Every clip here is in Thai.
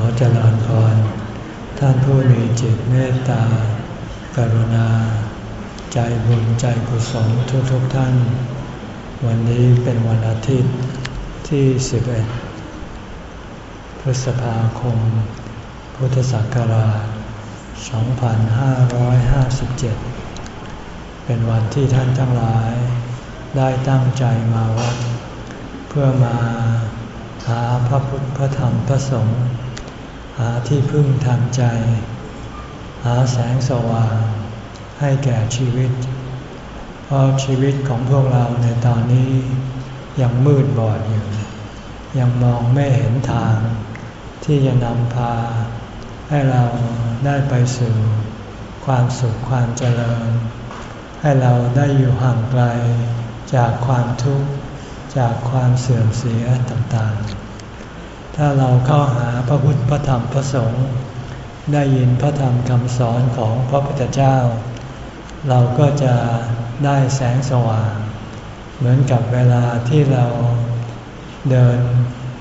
อเจริญพร ท่านผู้มีจิตเมตตา กรุณา ใจบุญใจกุศลทุกทุกท่าน วันนี้เป็นวันอาทิตย์ที่ 11 พฤษภาคม พุทธศักราช 2557 เป็นวันที่ท่านทั้งหลาย ได้ตั้งใจมาวัด เพื่อมาหาพระพุทธพระธรรมพระสงฆ์ หาที่พึ่งทางใจ หาแสงสว่างให้แก่ชีวิต เพราะชีวิตของพวกเราในตอนนี้ยังมืดบอดอยู่ ยังมองไม่เห็นทาง ที่จะนำพา ให้เราได้ไปสู่ความสุขความเจริญ ให้เราได้อยู่ห่างไกลจากความทุกข์จากความเสื่อมเสียต่างๆ ถ้าเราเข้าหาพระพุทธพระธรรมพระสงฆ์ได้ยินพระธรรมคำสอนของพระพุทธเจ้า เราก็จะได้แสงสว่าง เหมือนกับเวลาที่เราเดิน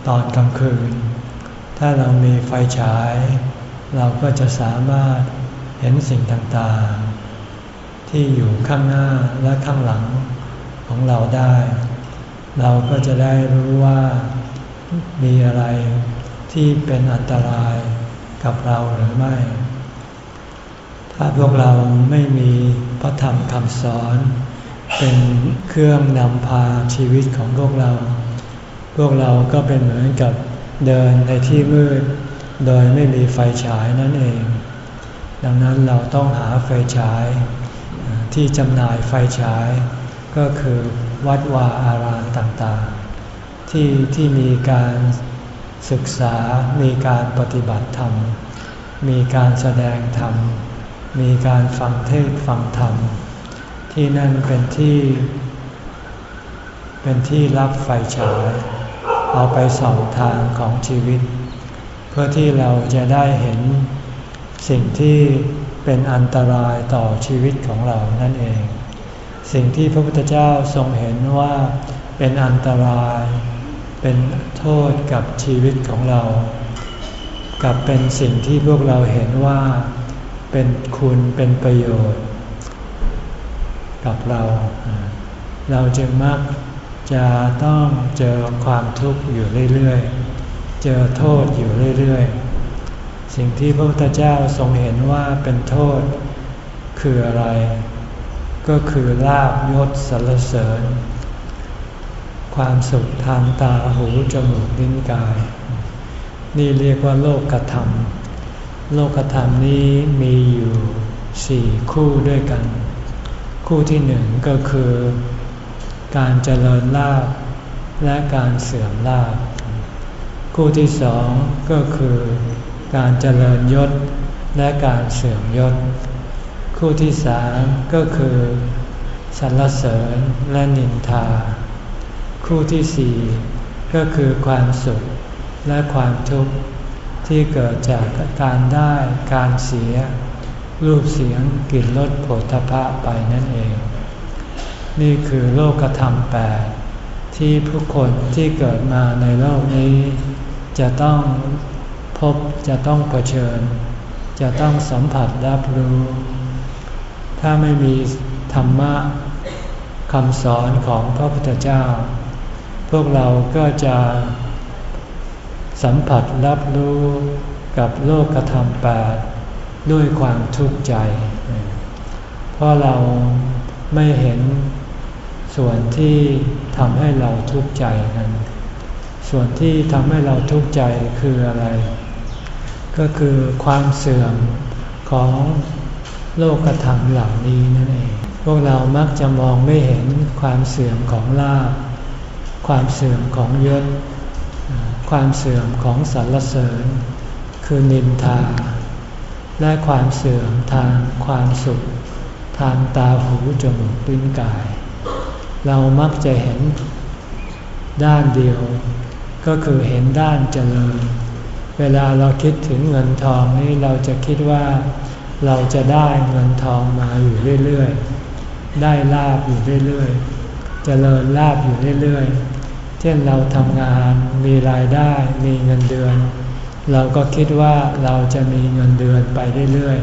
ตอนกลางคืน ถ้าเรามีไฟฉาย เราก็จะสามารถเห็นสิ่งต่างๆ ที่อยู่ข้างหน้าและข้างหลังของเราได้ เราก็จะได้รู้ว่า มีอะไรที่เป็นอันตรายกับเราหรือไม่ ถ้าพวกเราไม่มีพระธรรมคำสอน เป็นเครื่องนำพาชีวิตของพวกเรา พวกเราก็เป็นเหมือนกับเดินในที่มืด โดยไม่มีไฟฉายนั่นเอง ดังนั้นเราต้องหาไฟฉาย ที่จำหน่ายไฟฉาย ก็คือวัดวาอารามต่าง ที่ที่มีการศึกษา มีการปฏิบัติธรรม มีการแสดงธรรม มีการฟังเทศฟังธรรม ที่นั่นเป็นที่ เป็นที่รับไฟฉาย เอาไปส่องทางของชีวิต เพื่อที่เราจะได้เห็นสิ่งที่เป็นอันตรายต่อชีวิตของเรานั่นเอง สิ่งที่พระพุทธเจ้าทรงเห็นว่าเป็นอันตราย เป็นโทษกับชีวิตของเรา กับเป็นสิ่งที่พวกเราเห็นว่าเป็นคุณเป็นประโยชน์ กับเรา เราจึงมักจะต้องเจอความทุกข์อยู่เรื่อยๆ เจอโทษอยู่เรื่อยๆ สิ่งที่พระพุทธเจ้าทรงเห็นว่าเป็นโทษคืออะไร ก็คือลาบยศสรรเสริญ ความสุขทางตาหูจมูกลิ้นกาย นี่เรียกว่าโลกธรรม โลกธรรมนี้มีอยู่สี่คู่ด้วยกัน คู่ที่หนึ่งก็คือ การเจริญลาภและการเสื่อมลาภคู่ที่สองก็คือการเจริญยศและการเสื่อมยศ คู่ที่สามก็คือสรรเสริญและนินทา คู่ที่สี่ก็คือความสุขและความทุกข์ที่เกิดจากการได้การเสีย รูปเสียงกลิ่นรสผลทพะไปนั่นเอง นี่คือโลกธรรมแปดที่ผู้คนที่เกิดมาในโลกนี้ จะต้องพบจะต้องเผชิญ จะต้องสัมผัสรับรู้ ถ้าไม่มีธรรมะคำสอนของพระพุทธเจ้า พวกเราก็จะสัมผัสรับรู้กับโลกธรรมแปดด้วยความทุกข์ใจ เพราะเราไม่เห็นส่วนที่ทำให้เราทุกข์ใจนั้น ส่วนที่ทำให้เราทุกข์ใจคืออะไร ก็คือความเสื่อมของโลกธรรมเหล่านี้นั่นเอง พวกเรามักจะมองไม่เห็นความเสื่อมของลาภ ความเสื่อมของยศ ความเสื่อมของสรรเสริญ คือนินทา และความเสื่อมทางความสุข ทางตาหูจมูกลิ้นกาย เรามักจะเห็นด้านเดียว ก็คือเห็นด้านเจริญ เวลาเราคิดถึงเงินทองนี่เราจะคิดว่าเราจะได้เงินทองมาอยู่เรื่อยๆ ได้ลาบอยู่เรื่อยๆเจริญลาบอยู่เรื่อยๆ เช่นเราทำงานมีรายได้มีเงินเดือน เราก็คิดว่าเราจะมีเงินเดือนไปเรื่อย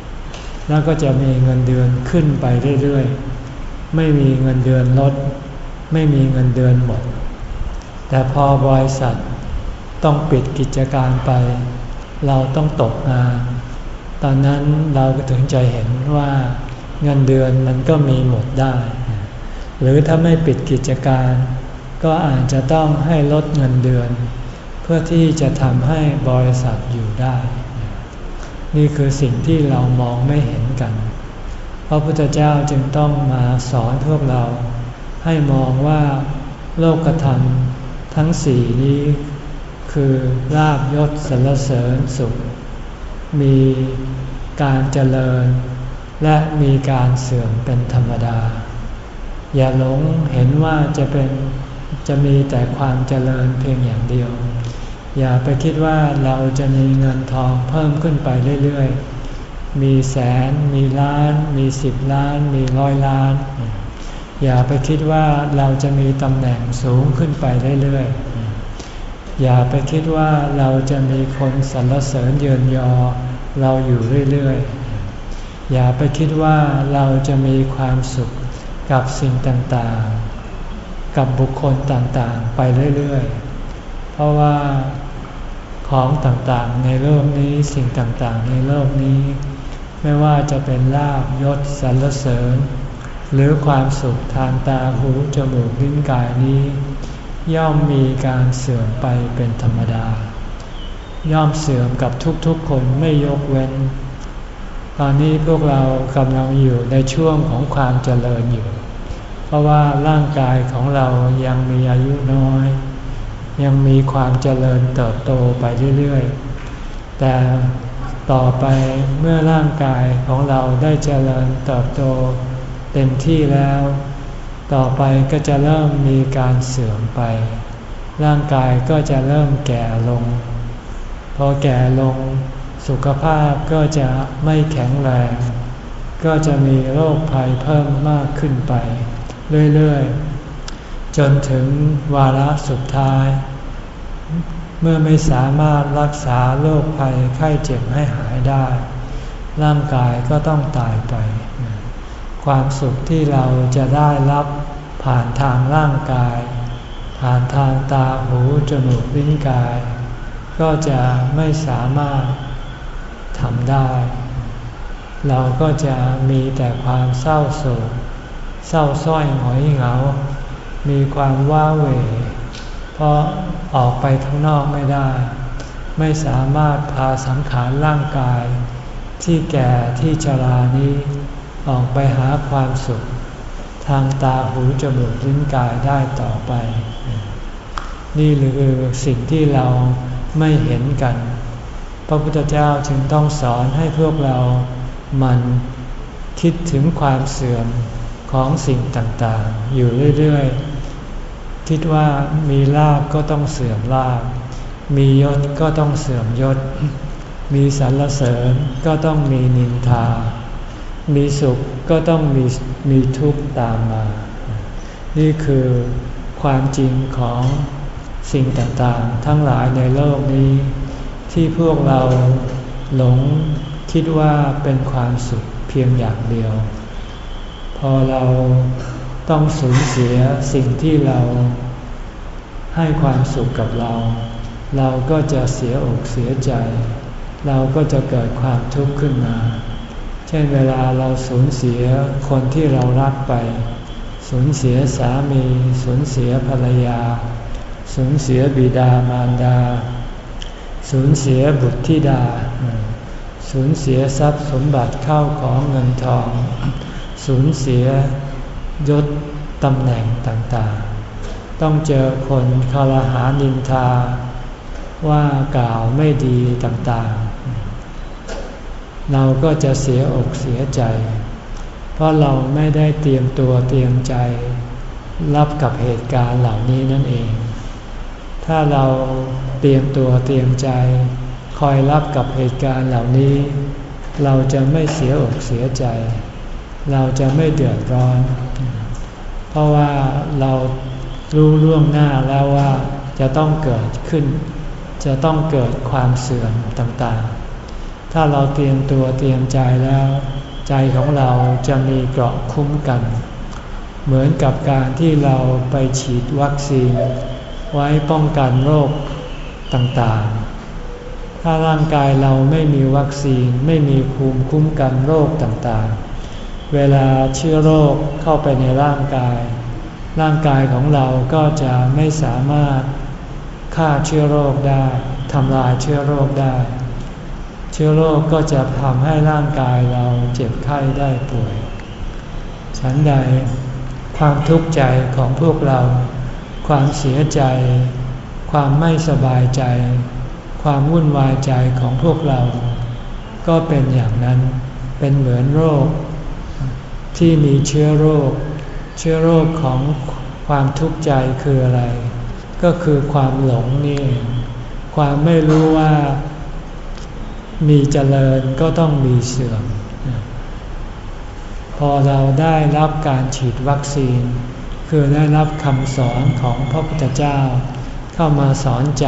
ๆแล้วก็จะมีเงินเดือนขึ้นไปเรื่อยๆไม่มีเงินเดือนลด ไม่มีเงินเดือนหมด แต่พอบริษัทต้องปิดกิจการไป เราต้องตกงาน ตอนนั้นเราก็ถึงใจเห็นว่าเงินเดือนมันก็มีหมดได้ หรือถ้าไม่ปิดกิจการ ก็อาจจะต้องให้ลดเงินเดือน เพื่อที่จะทำให้บริษัทอยู่ได้ นี่คือสิ่งที่เรามองไม่เห็นกันพระพุทธเจ้าจึงต้องมาสอนพวกเรา ให้มองว่าโลกธรรมทั้งสี่นี้ คือลาบยศสรรเสริญสุข มีการเจริญ และมีการเสื่อมเป็นธรรมดา อย่าหลงเห็นว่าจะเป็น จะมีแต่ความเจริญเพียงอย่างเดียว อย่าไปคิดว่าเราจะมีเงินทองเพิ่มขึ้นไปเรื่อยๆ มีแสน มีล้าน มีสิบล้าน มีร้อยล้าน อย่าไปคิดว่าเราจะมีตำแหน่งสูงขึ้นไปเรื่อยๆ อย่าไปคิดว่าเราจะมีคนสรรเสริญเยินยอเราอยู่เรื่อยๆ อย่าไปคิดว่าเราจะมีความสุขกับสิ่งต่างๆ กับบุคคลต่างๆ ไปเรื่อยๆ เพราะว่าของต่างๆ ในโลกนี้สิ่งต่างๆ ในโลกนี้ ไม่ว่าจะเป็นลาบยศสรรเสริญ หรือความสุขทางตาหูจมูกลิ้นกายนี้ ย่อมมีการเสื่อมไปเป็นธรรมดา ย่อมเสื่อมกับทุกๆคนไม่ยกเว้น ตอนนี้พวกเรากำลังอยู่ในช่วงของความเจริญอยู่ เพราะว่าร่างกายของเรายังมีอายุน้อย ยังมีความเจริญเติบโตไปเรื่อยๆ แต่ต่อไปเมื่อร่างกายของเราได้เจริญเติบโตเต็มที่แล้ว ต่อไปก็จะเริ่มมีการเสื่อมไป ร่างกายก็จะเริ่มแก่ลง พอแก่ลงสุขภาพก็จะไม่แข็งแรง ก็จะมีโรคภัยเพิ่มมากขึ้นไป เรื่อยๆ จนถึงวาระสุดท้าย เมื่อไม่สามารถรักษาโรคภัยไข้เจ็บให้หายได้ ร่างกายก็ต้องตายไป ความสุขที่เราจะได้รับผ่านทางร่างกาย ผ่านทางตาหูจมูกลิ้นกาย ก็จะไม่สามารถทำได้ เราก็จะมีแต่ความเศร้าโศก เศร้าส้อยหงอยเหงา มีความว้าเหวเพราะออกไปข้างนอกไม่ได้ ไม่สามารถพาสังขารร่างกาย ที่แก่ที่ชรานี้ ออกไปหาความสุข ทางตาหูจมูกลิ้นกายได้ต่อไป นี่คือสิ่งที่เราไม่เห็นกัน พระพุทธเจ้าจึงต้องสอนให้พวกเรามันคิดถึงความเสื่อม ของสิ่งต่างๆ อยู่เรื่อยๆ คิดว่ามีลาบก็ต้องเสื่อมลาบ มียศก็ต้องเสื่อมยศ มีสรรเสริญก็ต้องมีนินทา มีสุขก็ต้องมีมีทุกข์ตามมา นี่คือความจริงของสิ่งต่างๆ ทั้งหลายในโลกนี้ ที่พวกเราหลงคิดว่าเป็นความสุขเพียงอย่างเดียว พอเราต้องสูญเสียสิ่งที่เราให้ความสุขกับเรา เราก็จะเสียอกเสียใจ เราก็จะเกิดความทุกข์ขึ้นมา เช่นเวลาเราสูญเสียคนที่เรารักไป สูญเสียสามี สูญเสียภรรยา สูญเสียบิดามารดา สูญเสียบุตรธิดา สูญเสียทรัพย์สมบัติเข้าของเงินทอง สูญเสียยศตำแหน่งต่างๆ ต้องเจอคนคารหานินทา ว่ากล่าวไม่ดีต่างๆ เราก็จะเสียอกเสียใจ เพราะเราไม่ได้เตรียมตัวเตรียมใจ รับกับเหตุการณ์เหล่านี้นั่นเอง ถ้าเราเตรียมตัวเตรียมใจ คอยรับกับเหตุการณ์เหล่านี้ เราจะไม่เสียอกเสียใจ เราจะไม่เดือดร้อน เพราะว่าเรารู้ล่วงหน้าแล้วว่าจะต้องเกิดขึ้น จะต้องเกิดความเสื่อมต่างๆ ถ้าเราเตรียมตัวเตรียมใจแล้ว ใจของเราจะมีเกราะคุ้มกัน เหมือนกับการที่เราไปฉีดวัคซีน ไว้ป้องกันโรคต่างๆ ถ้าร่างกายเราไม่มีวัคซีนไม่มีภูมิคุ้มกันโรคต่างๆ เวลาเชื้อโรคเข้าไปในร่างกาย ร่างกายของเราก็จะไม่สามารถฆ่าเชื้อโรคได้ทำลายเชื้อโรคได้ เชื้อโรคก็จะทำให้ร่างกายเราเจ็บไข้ได้ป่วย ฉันใด ความทุกข์ใจของพวกเรา ความเสียใจ ความไม่สบายใจ ความวุ่นวายใจของพวกเรา ก็เป็นอย่างนั้นเป็นเหมือนโรค ที่มีเชื้อโรค เชื้อโรคของความทุกข์ใจคืออะไร ก็คือความหลงนี่ความไม่รู้ว่ามีเจริญก็ต้องมีเสื่อม พอเราได้รับการฉีดวัคซีน คือได้รับคำสอนของพระพุทธเจ้า เข้ามาสอนใจ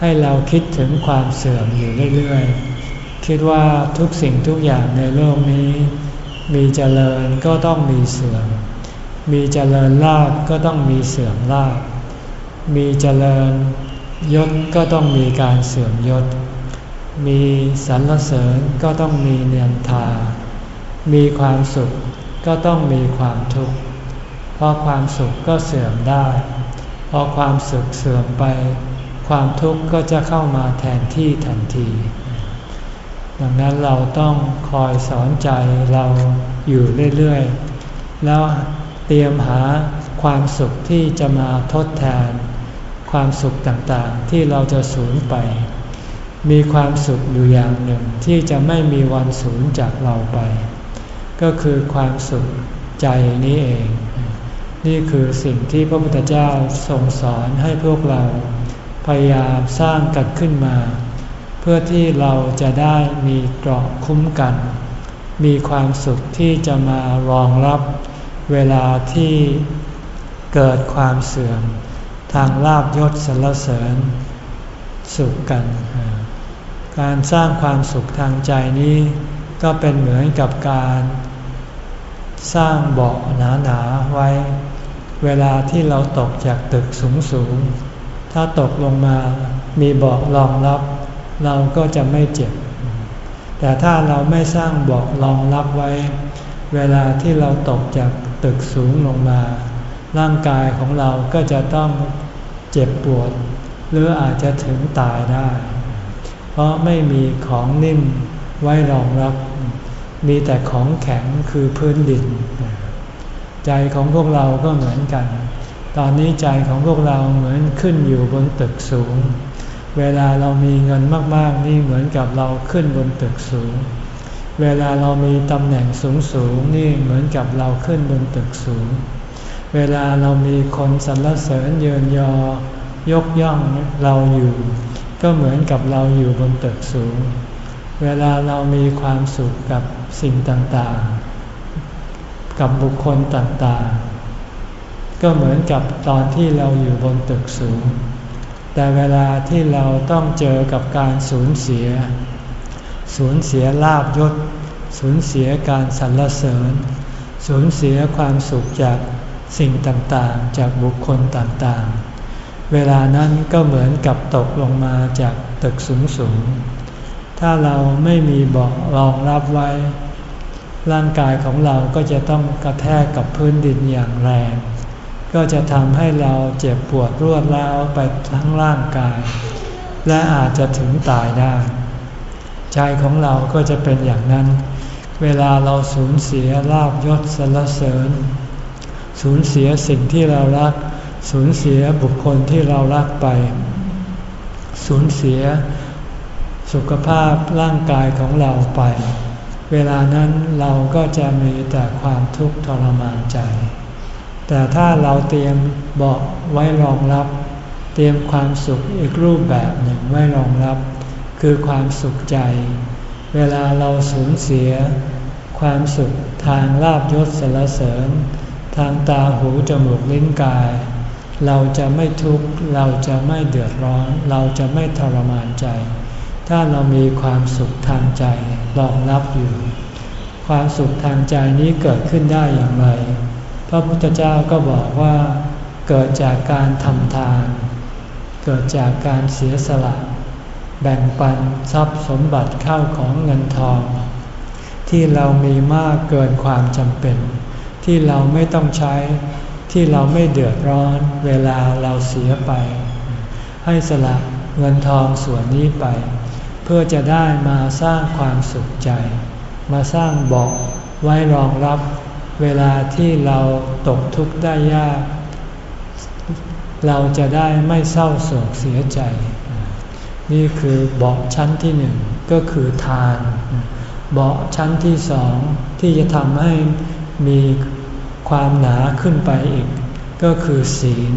ให้เราคิดถึงความเสื่อมอยู่เรื่อยๆ คิดว่าทุกสิ่งทุกอย่างในโลกนี้ มีเจริญก็ต้องมีเสื่อม มีเจริญลาบก็ต้องมีเสื่อมลาบ มีเจริญยศก็ต้องมีการเสื่อมยศ มีสรรเสริญก็ต้องมีเนียนทา มีความสุขก็ต้องมีความทุกข์ เพราะความสุขก็เสื่อมได้ พอความสุขเสื่อมไป ความทุกข์ก็จะเข้ามาแทนที่ทันที ดังนั้นเราต้องคอยสอนใจเราอยู่เรื่อยๆ แล้วเตรียมหาความสุขที่จะมาทดแทน ความสุขต่างๆที่เราจะสูญไป มีความสุขอยู่อย่างหนึ่งที่จะไม่มีวันสูญจากเราไป ก็คือความสุขใจนี้เอง นี่คือสิ่งที่พระพุทธเจ้าทรงสอนให้พวกเรา พยายามสร้างกันขึ้นมา พื่อที่เราจะได้มีเกราะคุ้มกัน มีความสุขที่จะมารองรับเวลาที่เกิดความเสื่อม ทางลาบยศสรรเสริญสุขกัน การสร้างความสุขทางใจนี้ก็เป็นเหมือนกับการสร้างเบาะหนาๆไว้ เวลาที่เราตกจากตึกสูงๆ ถ้าตกลงมามีเบาะรองรับ เราก็จะไม่เจ็บ แต่ถ้าเราไม่สร้างบาะรองรับไว้ เวลาที่เราตกจากตึกสูงลงมา ร่างกายของเราก็จะต้องเจ็บปวด หรืออาจจะถึงตายได้ เพราะไม่มีของนิ่มไว้รองรับ มีแต่ของแข็งคือพื้นดิน ใจของพวกเราก็เหมือนกัน ตอนนี้ใจของพวกเราเหมือนขึ้นอยู่บนตึกสูง เวลาเรามีเงินมากๆ นี่เหมือนกับเราขึ้นบนตึกสูง เวลาเรามีตำแหน่งสูงๆนี่เหมือนกับเราขึ้นบนตึกสูง เวลาเรามีคนสรรเสริญเยินยอยกย่องเราอยู่ ก็เหมือนกับเราอยู่บนตึกสูง เวลาเรามีความสุขกับสิ่งต่างๆ กับบุคคลต่างๆ ก็เหมือนกับตอนที่เราอยู่บนตึกสูง แต่เวลาที่เราต้องเจอกับการสูญเสีย สูญเสียลาบยศ สูญเสียการสรรเสริญ สูญเสียความสุขจากสิ่งต่างๆ จากบุคคลต่างๆ เวลานั้นก็เหมือนกับตกลงมาจากตึกสูงๆ ถ้าเราไม่มีเบาะรองรับไว้ ร่างกายของเราก็จะต้องกระแทกกับพื้นดินอย่างแรง ก็จะทำให้เราเจ็บปวดรวดร้าวไปทั้งร่างกาย และอาจจะถึงตายได้ ใจของเราก็จะเป็นอย่างนั้น เวลาเราสูญเสียลาบยศสรรเสริญ สูญเสียสิ่งที่เรารัก สูญเสียบุคคลที่เรารักไป สูญเสียสุขภาพร่างกายของเราไป เวลานั้นเราก็จะมีแต่ความทุกข์ทรมานใจ แต่ถ้าเราเตรียมบอกไว้รองรับ เตรียมความสุขอีกรูปแบบหนึ่งไว้รองรับ คือความสุขใจ เวลาเราสูญเสีย ความสุขทางลาบยศสรรเสริญ ทางตาหูจมูกลิ้นกาย เราจะไม่ทุกข์เราจะไม่เดือดร้อน เราจะไม่ทรมานใจ ถ้าเรามีความสุขทางใจรองรับอยู่ ความสุขทางใจนี้เกิดขึ้นได้อย่างไร พระพุทธเจ้าก็บอกว่า เกิดจากการทำทาน เกิดจากการเสียสละ แบ่งปันทรัพย์สมบัติเข้าของเงินทอง ที่เรามีมากเกินความจำเป็น ที่เราไม่ต้องใช้ ที่เราไม่เดือดร้อน เวลาเราเสียไป ให้สละเงินทองส่วนนี้ไป เพื่อจะได้มาสร้างความสุขใจ มาสร้างบอกไว้รองรับ เวลาที่เราตกทุกข์ได้ยาก เราจะได้ไม่เศร้าโศกเสียใจ นี่คือเบาะชั้นที่หนึ่งก็คือทาน เบาะชั้นที่สองที่จะทำให้มีความหนาขึ้นไปอีก ก็คือศีล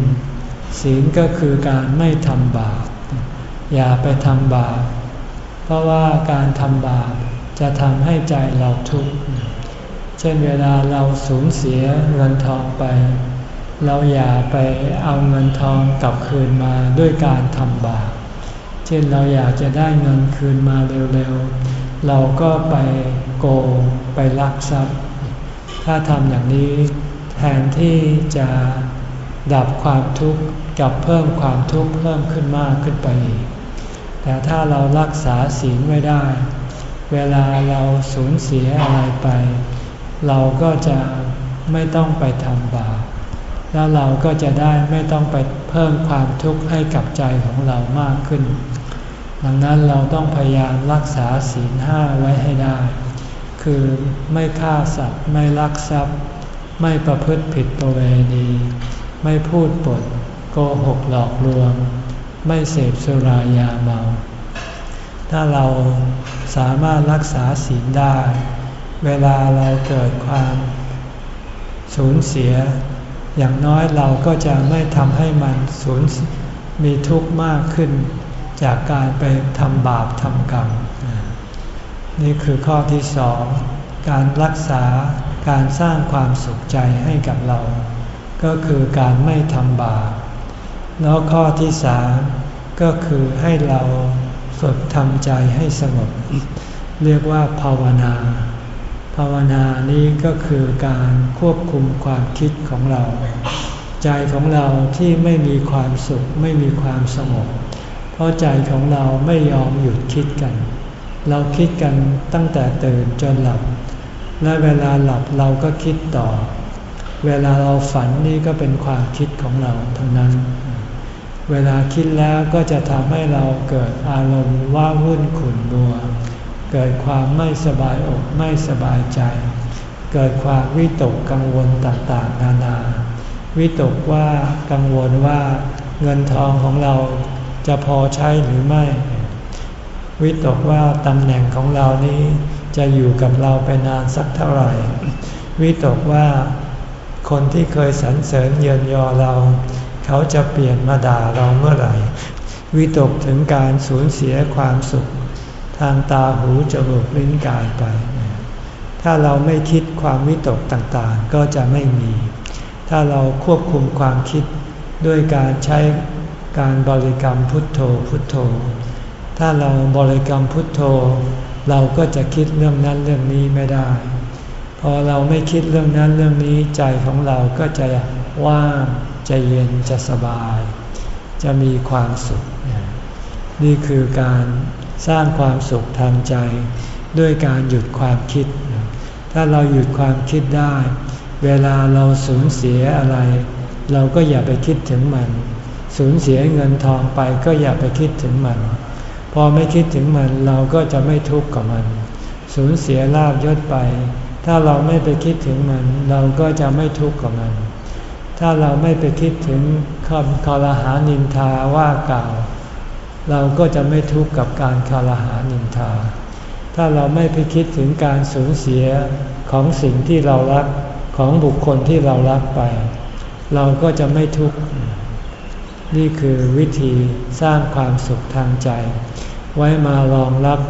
ศีลก็คือการไม่ทำบาปอย่าไปทำบาปเพราะว่าการทำบาปจะทำให้ใจเราทุกข์ เช่นเวลาเราสูญเสียเงินทองไป เราอย่าไปเอาเงินทองกลับคืนมาด้วยการทำบาป เช่นเราอยากจะได้เงินคืนมาเร็วๆ เราก็ไปโกงไปลักทรัพย์ ถ้าทำอย่างนี้แทนที่จะดับความทุกข์กับเพิ่มความทุกข์เพิ่มขึ้นมากขึ้นไปอีก แต่ถ้าเรารักษาศีลไว้ได้ เวลาเราสูญเสียอะไรไป เราก็จะไม่ต้องไปทำบาป แล้วเราก็จะได้ไม่ต้องไปเพิ่มความทุกข์ให้กับใจของเรามากขึ้น ดังนั้นเราต้องพยายามรักษาศีลห้าไว้ให้ได้ คือไม่ฆ่าสัตว์ ไม่ลักทรัพย์ ไม่ประพฤติผิดประเวณี ไม่พูดปดโกหกหลอกลวง ไม่เสพสุรายาเมา ถ้าเราสามารถรักษาศีลได้ เวลาเราเกิดความสูญเสีย อย่างน้อยเราก็จะไม่ทำให้มันสูญมีทุกข์มากขึ้น จากการไปทำบาปทำกรรม นี่คือข้อที่สองการรักษาการสร้างความสุขใจให้กับเรา ก็คือการไม่ทำบาปแล้วข้อที่สามก็คือให้เราฝึกทำใจให้สงบเรียกว่าภาวนา ภาวนานี้ก็คือการควบคุมความคิดของเรา ใจของเราที่ไม่มีความสุขไม่มีความสงบเพราะใจของเราไม่ยอมหยุดคิดกัน เราคิดกันตั้งแต่ตื่นจนหลับ และเวลาหลับเราก็คิดต่อ เวลาเราฝันนี่ก็เป็นความคิดของเราทั้งนั้น เวลาคิดแล้วก็จะทำให้เราเกิดอารมณ์ว่าวุ่นขุ่นบัว เกิดความไม่สบายอกไม่สบายใจ เกิดความวิตกกังวลต่างๆ นานา วิตกว่ากังวลว่าเงินทองของเราจะพอใช้หรือไม่ วิตกว่าตำแหน่งของเรานี้จะอยู่กับเราไปนานสักเท่าไหร่ วิตกว่าคนที่เคยสรรเสริญเยินยอเรา เขาจะเปลี่ยนมาด่าเราเมื่อไหร่ วิตกถึงการสูญเสียความสุข ทางตาหูจมูกลิ้นกายไป ถ้าเราไม่คิดความวิตกต่างๆ ก็จะไม่มี ถ้าเราควบคุมความคิดด้วยการใช้การบริกรรมพุทโธพุทโธ ถ้าเราบริกรรมพุทโธ เราก็จะคิดเรื่องนั้นเรื่องนี้ไม่ได้ พอเราไม่คิดเรื่องนั้นเรื่องนี้ใจของเราก็จะว่างจะเย็นจะสบาย จะมีความสุข นี่คือการ สร้างความสุขทางใจ ด้วยการหยุดความคิด ถ้าเราหยุดความคิดได้ เวลาเราสูญเสียอะไร เราก็อย่าไปคิดถึงมัน สูญเสียเงินทองไปก็อย่าไปคิดถึงมัน พอไม่คิดถึงมันเราก็จะไม่ทุกข์กับมัน สูญเสียลาบยศไป ถ้าเราไม่ไปคิดถึงมัน เราก็จะไม่ทุกข์กับมันถ้าเราไม่ไปคิดถึงคำคารหานินทาว่ากล่าว เราก็จะไม่ทุกข์กับการคารหานินทา ถ้าเราไม่ไปคิดถึงการสูญเสียของสิ่งที่เรารักของบุคคลที่เรารักไป เราก็จะไม่ทุกข์ นี่คือวิธีสร้างความสุขทางใจ ไว้มารองรับ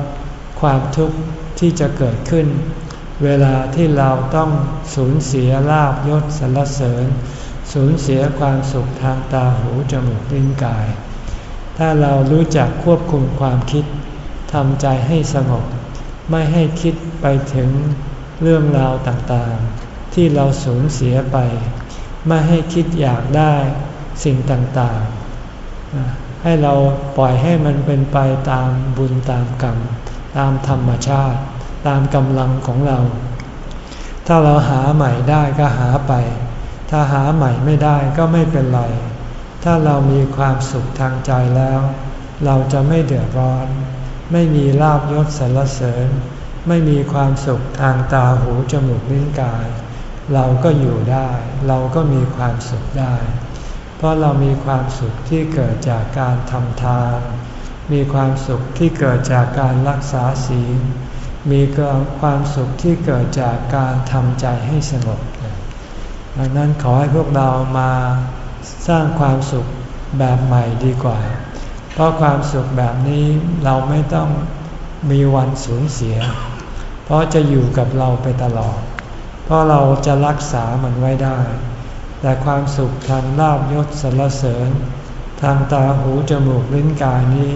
ความทุกข์ที่จะเกิดขึ้น เวลาที่เราต้องสูญเสียลาบยศสรรเสริญ สูญเสียความสุขทางตาหูจมูกลิ้นกาย ถ้าเรารู้จักควบคุมความคิดทำใจให้สงบ ไม่ให้คิดไปถึงเรื่องราวต่างๆ ที่เราสูญเสียไป ไม่ให้คิดอยากได้สิ่งต่างๆ ให้เราปล่อยให้มันเป็นไปตามบุญตามกรรม ตามธรรมชาติ ตามกำลังของเรา ถ้าเราหาใหม่ได้ก็หาไป ถ้าหาใหม่ไม่ได้ก็ไม่เป็นไร ถ้าเรามีความสุขทางใจแล้ว เราจะไม่เดือดร้อน ไม่มีลาบยศสรรเสริญ ไม่มีความสุขทางตาหูจมูกลิ้นกาย เราก็อยู่ได้ เราก็มีความสุขได้ เพราะเรามีความสุขที่เกิดจากการทำทาน มีความสุขที่เกิดจากการรักษาศีล มีความสุขที่เกิดจากการทำใจให้สงบดังนั้นขอให้พวกเรามา สร้างความสุขแบบใหม่ดีกว่า เพราะความสุขแบบนี้เราไม่ต้องมีวันสูญเสีย เพราะจะอยู่กับเราไปตลอด เพราะเราจะรักษามันไว้ได้ แต่ความสุขทางลาบยศสรรเสริญ ทางตาหูจมูกลิ้นกายนี้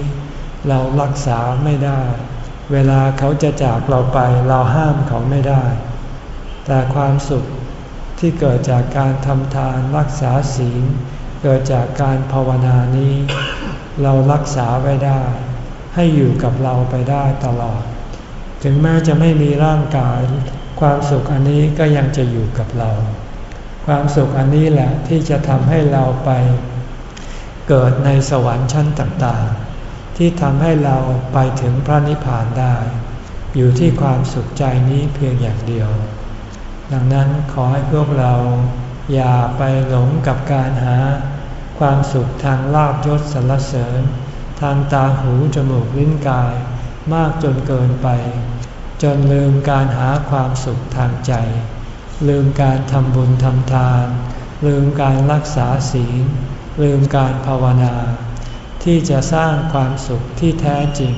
เรารักษาไม่ได้ เวลาเขาจะจากเราไปเราห้ามเขาไม่ได้ แต่ความสุข ที่เกิดจากการทำทานรักษาศีลเกิดจากการภาวนานี้ เรารักษาไว้ได้ ให้อยู่กับเราไปได้ตลอด ถึงแม้จะไม่มีร่างกาย ความสุขอันนี้ก็ยังจะอยู่กับเรา ความสุขอันนี้แหละที่จะทำให้เราไป เกิดในสวรรค์ชั้นต่างๆ ที่ทำให้เราไปถึงพระนิพพานได้ อยู่ที่ความสุขใจนี้เพียงอย่างเดียว ดังนั้นขอให้พวกเราอย่าไปหลงกับการหา ความสุขทางลาบยศสรรเสริญ ทางตาหูจมูกลิ้นกาย มากจนเกินไป จนลืมการหาความสุขทางใจ ลืมการทำบุญทำทาน ลืมการรักษาศีล ลืมการภาวนา ที่จะสร้างความสุขที่แท้จริง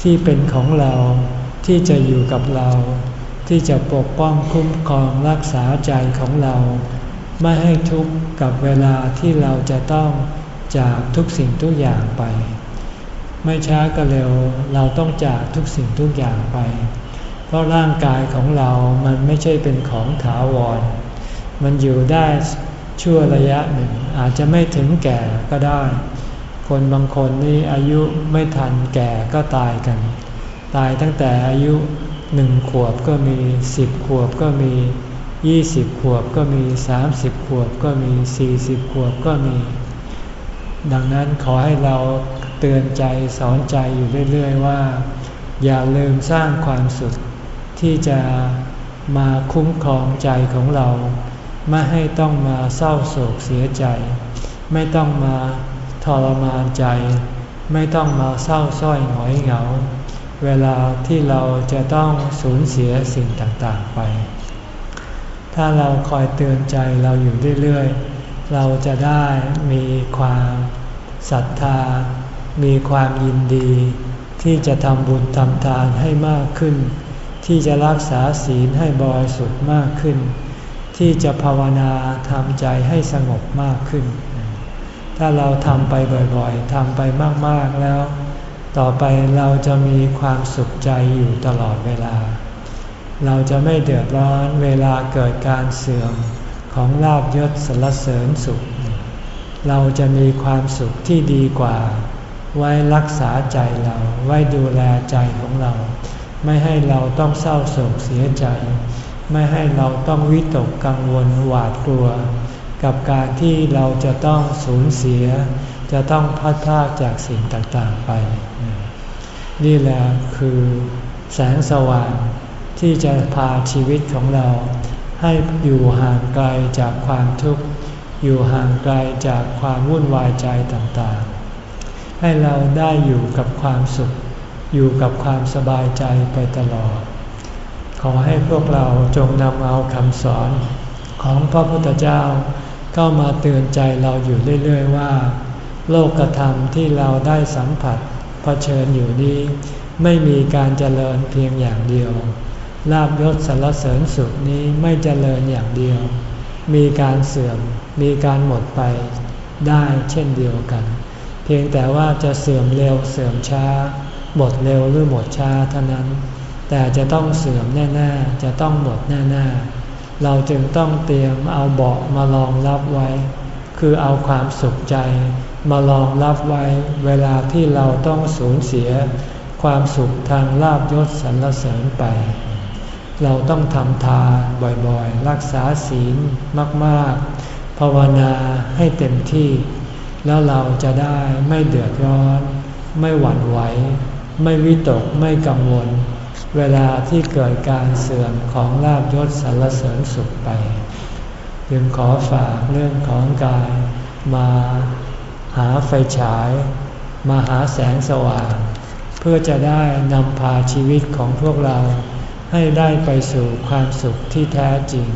ที่เป็นของเราที่จะอยู่กับเรา ที่จะปกป้องคุ้มครองรักษาใจของเรา ไม่ให้ทุกข์กับเวลาที่เราจะต้องจากทุกสิ่งทุกอย่างไป ไม่ช้าก็เร็วเราต้องจากทุกสิ่งทุกอย่างไป เพราะร่างกายของเรามันไม่ใช่เป็นของถาวร มันอยู่ได้ชั่วระยะหนึ่งอาจจะไม่ถึงแก่ก็ได้ คนบางคนนี่อายุไม่ทันแก่ก็ตายกัน ตายตั้งแต่อายุ หนึ่งขวบก็มีสิบขวบก็มียี่สิบขวบก็มีสามสิบขวบก็มีสี่สิบขวบก็มี ดังนั้นขอให้เราเตือนใจสอนใจอยู่เรื่อย ๆ ว่า อย่าลืมสร้างความสุขที่จะมาคุ้มครองใจของเรา ไม่ให้ต้องมาเศร้าโศกเสียใจ ไม่ต้องมาทรมานใจ ไม่ต้องมาเศร้าส้อยหงอยเหงา เวลาที่เราจะต้องสูญเสียสิ่งต่างๆไป ถ้าเราคอยเตือนใจเราอยู่เรื่อยๆ เราจะได้มีความศรัทธา มีความยินดี ที่จะทำบุญทำทานให้มากขึ้น ที่จะรักษาศีลให้บริสุทธิ์มากขึ้น ที่จะภาวนาทำใจให้สงบมากขึ้น ถ้าเราทำไปบ่อยๆทำไปมากๆแล้ว ต่อไปเราจะมีความสุขใจอยู่ตลอดเวลา เราจะไม่เดือดร้อนเวลาเกิดการเสื่อมของลาบยศสรรเสริญสุข เราจะมีความสุขที่ดีกว่า ไว้รักษาใจเรา ไว้ดูแลใจของเรา ไม่ให้เราต้องเศร้าโศกเสียใจ ไม่ให้เราต้องวิตกกังวลหวาดกลัว กับการที่เราจะต้องสูญเสีย จะต้องพัดพากจากสิ่งต่างๆไป นี่แหละคือแสงสว่างที่จะพาชีวิตของเรา ให้อยู่ห่างไกลจากความทุกข์ อยู่ห่างไกลจากความวุ่นวายใจต่างๆ ให้เราได้อยู่กับความสุข อยู่กับความสบายใจไปตลอด ขอให้พวกเราจงนำเอาคำสอนของพระพุทธเจ้า เข้ามาเตือนใจเราอยู่เรื่อย ๆ ว่า โลกธรรมที่เราได้สัมผัสเผชิญอยู่นี้ ไม่มีการเจริญเพียงอย่างเดียว ลาบยศสารเสริญสุขนี้ไม่เจริญอย่างเดียว มีการเสื่อมมีการหมดไปได้เช่นเดียวกัน เพียงแต่ว่าจะเสื่อมเร็วเสื่อมช้า หมดเร็วหรือหมดช้าเท่านั้น แต่จะต้องเสื่อมแน่ๆจะต้องหมดแน่ๆเราจึงต้องเตรียมเอาเบาะมารองรับไว้ คือเอาความสุขใจ มารองรับไว้เวลาที่เราต้องสูญเสียความสุขทางลาบยศสรรเสริญไป เราต้องทำทานบ่อยๆ รักษาศีลมากๆ ภาวนาให้เต็มที่ แล้วเราจะได้ไม่เดือดร้อน ไม่หวั่นไหว ไม่วิตกไม่กังวล เวลาที่เกิดการเสื่อมของลาบยศสรรเสริญสุขไป จึงขอฝากเรื่องของการมา หาไฟฉายมาหาแสงสว่าง เพื่อจะได้นำพาชีวิตของพวกเราให้ได้ไปสู่ความสุขที่แท้จริง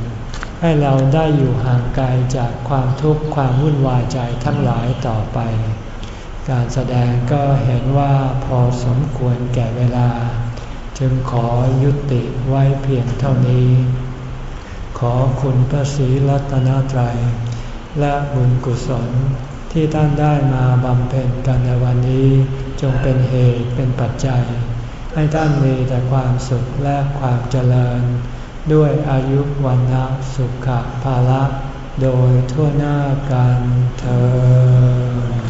ให้เราได้อยู่ห่างไกลจากความทุกข์ความวุ่นวายใจทั้งหลายต่อไป การแสดงก็เห็นว่าพอสมควรแก่เวลา จึงขอยุติไว้เพียงเท่านี้ ขอคุณพระศรีรัตนตรัย และบุญกุศล ที่ท่านได้มาบำเพ็ญกันในวันนี้ จงเป็นเหตุเป็นปัจจัย ให้ท่านมีแต่ความสุขและความเจริญ ด้วยอายุวันนะสุขภาละโดยทั่วหน้ากันเธอ